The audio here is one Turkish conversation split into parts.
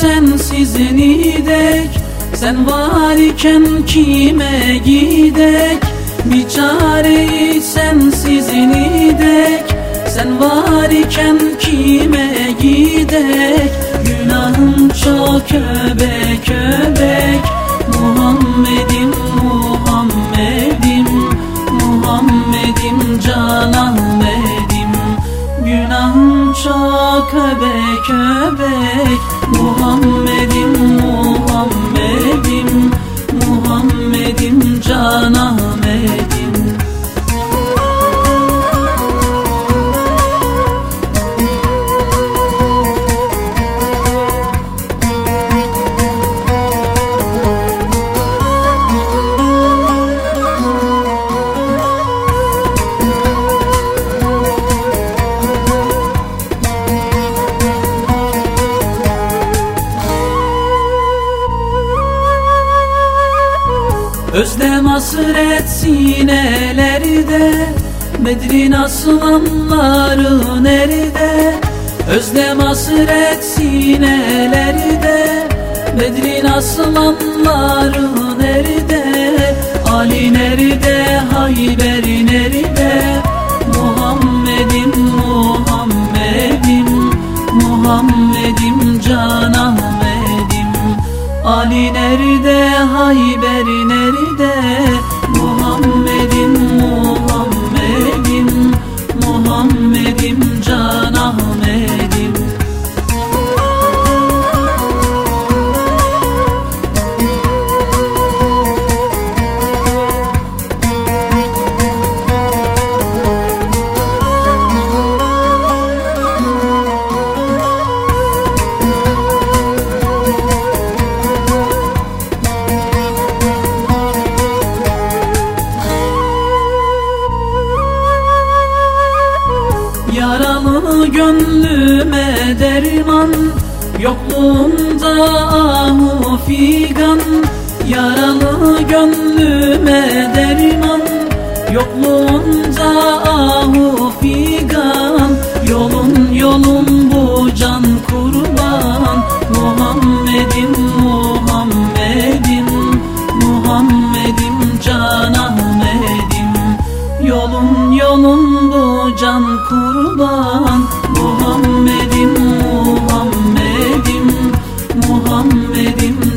sensiz nidek Sen var iken kime gidek? Bir çareyi sensiz nidek Sen var iken kime Özlem hasret sinelerde Bedrin aslanları nerede? Özlem hasret sinelerde Bedrin aslanları nerede? Ali nerede? Hayber nerede? Muhammed'im Muhammed'im Muhammed'im Can Ahmet'im Ali nerede Hayber nerede Yaralı gönlüme derman Yokluğunda ahu figan. Yaralı gönlüme derman Yokluğunda ahu figan. Yolun yolun can kurban. Muhammed'im Muhammed'im Muhammed'im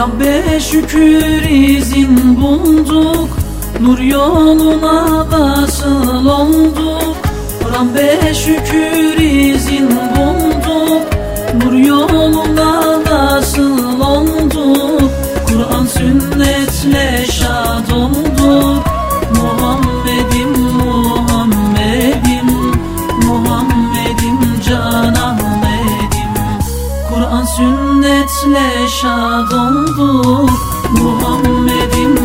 Rabbe şükür izin bulduk. Nur yoluna vasıl olduk. Rabbe şükür izin bulduk Sünnetle şad olduk Muhammed'im